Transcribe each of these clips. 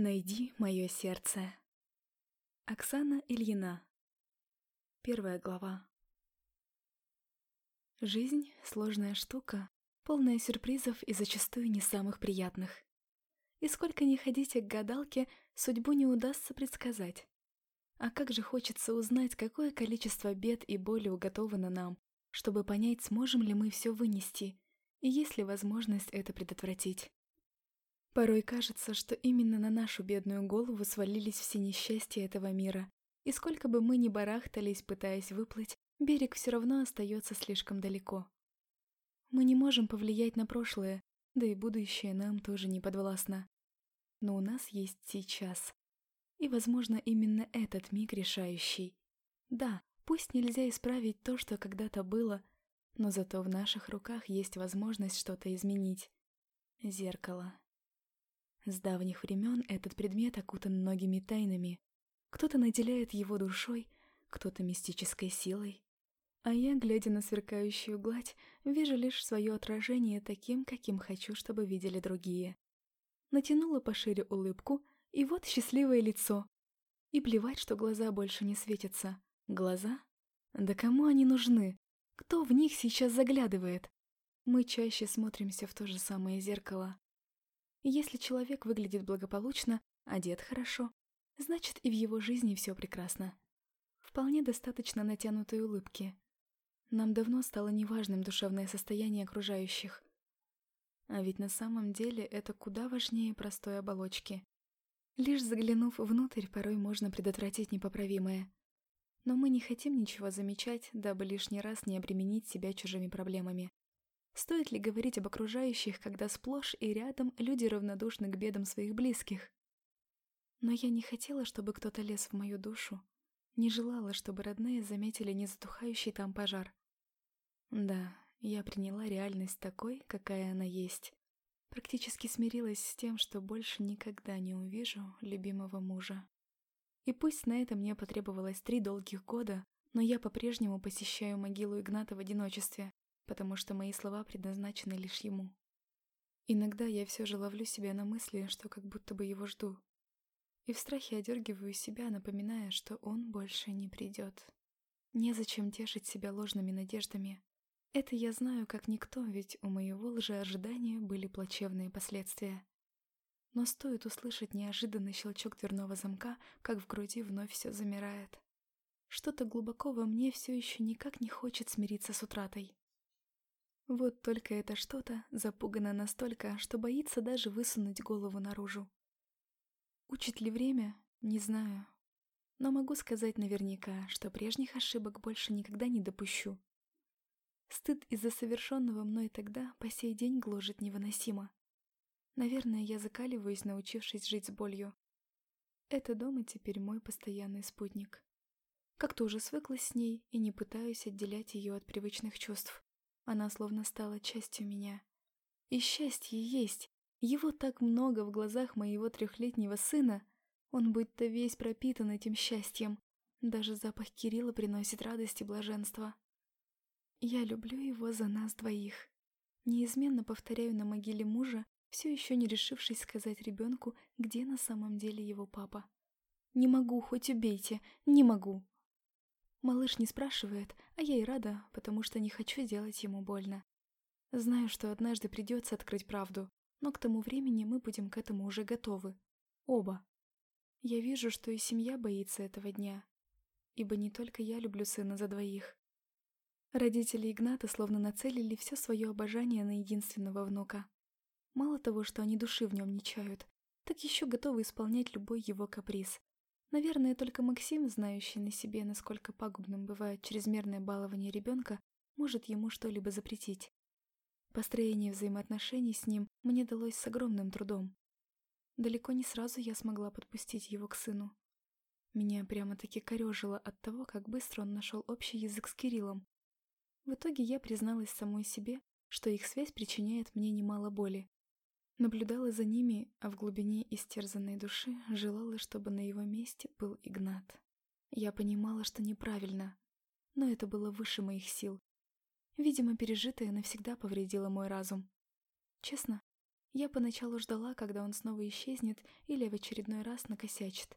Найди мое сердце. Оксана Ильина. Первая глава. Жизнь — сложная штука, полная сюрпризов и зачастую не самых приятных. И сколько ни ходите к гадалке, судьбу не удастся предсказать. А как же хочется узнать, какое количество бед и боли уготовано нам, чтобы понять, сможем ли мы все вынести, и есть ли возможность это предотвратить. Порой кажется, что именно на нашу бедную голову свалились все несчастья этого мира, и сколько бы мы ни барахтались, пытаясь выплыть, берег все равно остается слишком далеко. Мы не можем повлиять на прошлое, да и будущее нам тоже не подвластно. Но у нас есть сейчас. И, возможно, именно этот миг решающий. Да, пусть нельзя исправить то, что когда-то было, но зато в наших руках есть возможность что-то изменить. Зеркало. С давних времен этот предмет окутан многими тайнами. Кто-то наделяет его душой, кто-то мистической силой. А я, глядя на сверкающую гладь, вижу лишь свое отражение таким, каким хочу, чтобы видели другие. Натянула пошире улыбку, и вот счастливое лицо. И плевать, что глаза больше не светятся. Глаза? Да кому они нужны? Кто в них сейчас заглядывает? Мы чаще смотримся в то же самое зеркало. Если человек выглядит благополучно, одет хорошо, значит и в его жизни все прекрасно. Вполне достаточно натянутой улыбки. Нам давно стало неважным душевное состояние окружающих. А ведь на самом деле это куда важнее простой оболочки. Лишь заглянув внутрь, порой можно предотвратить непоправимое. Но мы не хотим ничего замечать, дабы лишний раз не обременить себя чужими проблемами. Стоит ли говорить об окружающих, когда сплошь и рядом люди равнодушны к бедам своих близких? Но я не хотела, чтобы кто-то лез в мою душу. Не желала, чтобы родные заметили незатухающий там пожар. Да, я приняла реальность такой, какая она есть. Практически смирилась с тем, что больше никогда не увижу любимого мужа. И пусть на это мне потребовалось три долгих года, но я по-прежнему посещаю могилу Игната в одиночестве, потому что мои слова предназначены лишь ему. Иногда я все же ловлю себя на мысли, что как будто бы его жду. И в страхе одергиваю себя, напоминая, что он больше не придет. Незачем тешить себя ложными надеждами. Это я знаю как никто, ведь у моего лжеожидания были плачевные последствия. Но стоит услышать неожиданный щелчок дверного замка, как в груди вновь все замирает. Что-то глубоко во мне все еще никак не хочет смириться с утратой. Вот только это что-то запугано настолько, что боится даже высунуть голову наружу. Учит ли время? Не знаю. Но могу сказать наверняка, что прежних ошибок больше никогда не допущу. Стыд из-за совершенного мной тогда по сей день гложет невыносимо. Наверное, я закаливаюсь, научившись жить с болью. Это дома теперь мой постоянный спутник. Как-то уже свыклась с ней и не пытаюсь отделять ее от привычных чувств. Она словно стала частью меня. И счастье есть. Его так много в глазах моего трехлетнего сына. Он будто весь пропитан этим счастьем. Даже запах Кирилла приносит радость и блаженство. Я люблю его за нас двоих. Неизменно повторяю на могиле мужа, все еще не решившись сказать ребенку, где на самом деле его папа. «Не могу, хоть убейте, не могу!» Малыш не спрашивает, а я и рада, потому что не хочу делать ему больно. Знаю, что однажды придется открыть правду, но к тому времени мы будем к этому уже готовы. Оба. Я вижу, что и семья боится этого дня, ибо не только я люблю сына за двоих. Родители Игната словно нацелили все свое обожание на единственного внука. Мало того, что они души в нем не чают, так еще готовы исполнять любой его каприз, Наверное, только Максим, знающий на себе, насколько пагубным бывает чрезмерное балование ребенка, может ему что-либо запретить. Построение взаимоотношений с ним мне далось с огромным трудом. Далеко не сразу я смогла подпустить его к сыну. Меня прямо-таки корежило от того, как быстро он нашел общий язык с Кириллом. В итоге я призналась самой себе, что их связь причиняет мне немало боли, Наблюдала за ними, а в глубине истерзанной души желала, чтобы на его месте был Игнат. Я понимала, что неправильно, но это было выше моих сил. Видимо, пережитое навсегда повредило мой разум. Честно, Я поначалу ждала, когда он снова исчезнет или в очередной раз накосячит.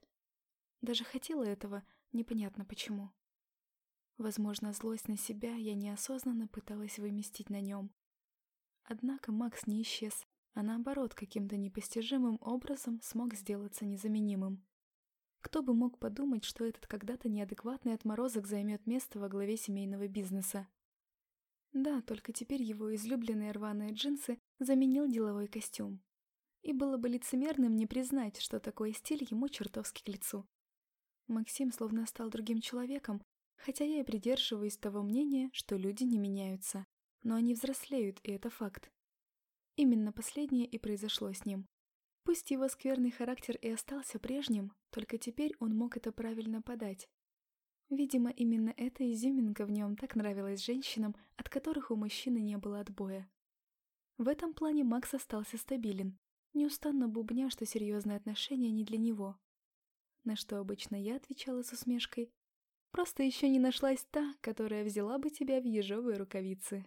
Даже хотела этого, непонятно почему. Возможно, злость на себя я неосознанно пыталась выместить на нем. Однако Макс не исчез, а наоборот, каким-то непостижимым образом смог сделаться незаменимым. Кто бы мог подумать, что этот когда-то неадекватный отморозок займет место во главе семейного бизнеса. Да, только теперь его излюбленные рваные джинсы заменил деловой костюм. И было бы лицемерным не признать, что такой стиль ему чертовски к лицу. Максим словно стал другим человеком, хотя я и придерживаюсь того мнения, что люди не меняются. Но они взрослеют, и это факт. Именно последнее и произошло с ним. Пусть его скверный характер и остался прежним, только теперь он мог это правильно подать. Видимо, именно эта изюминка в нем так нравилась женщинам, от которых у мужчины не было отбоя. В этом плане Макс остался стабилен, неустанно бубня, что серьезные отношения не для него. На что обычно я отвечала с усмешкой. Просто еще не нашлась та, которая взяла бы тебя в ежовые рукавицы.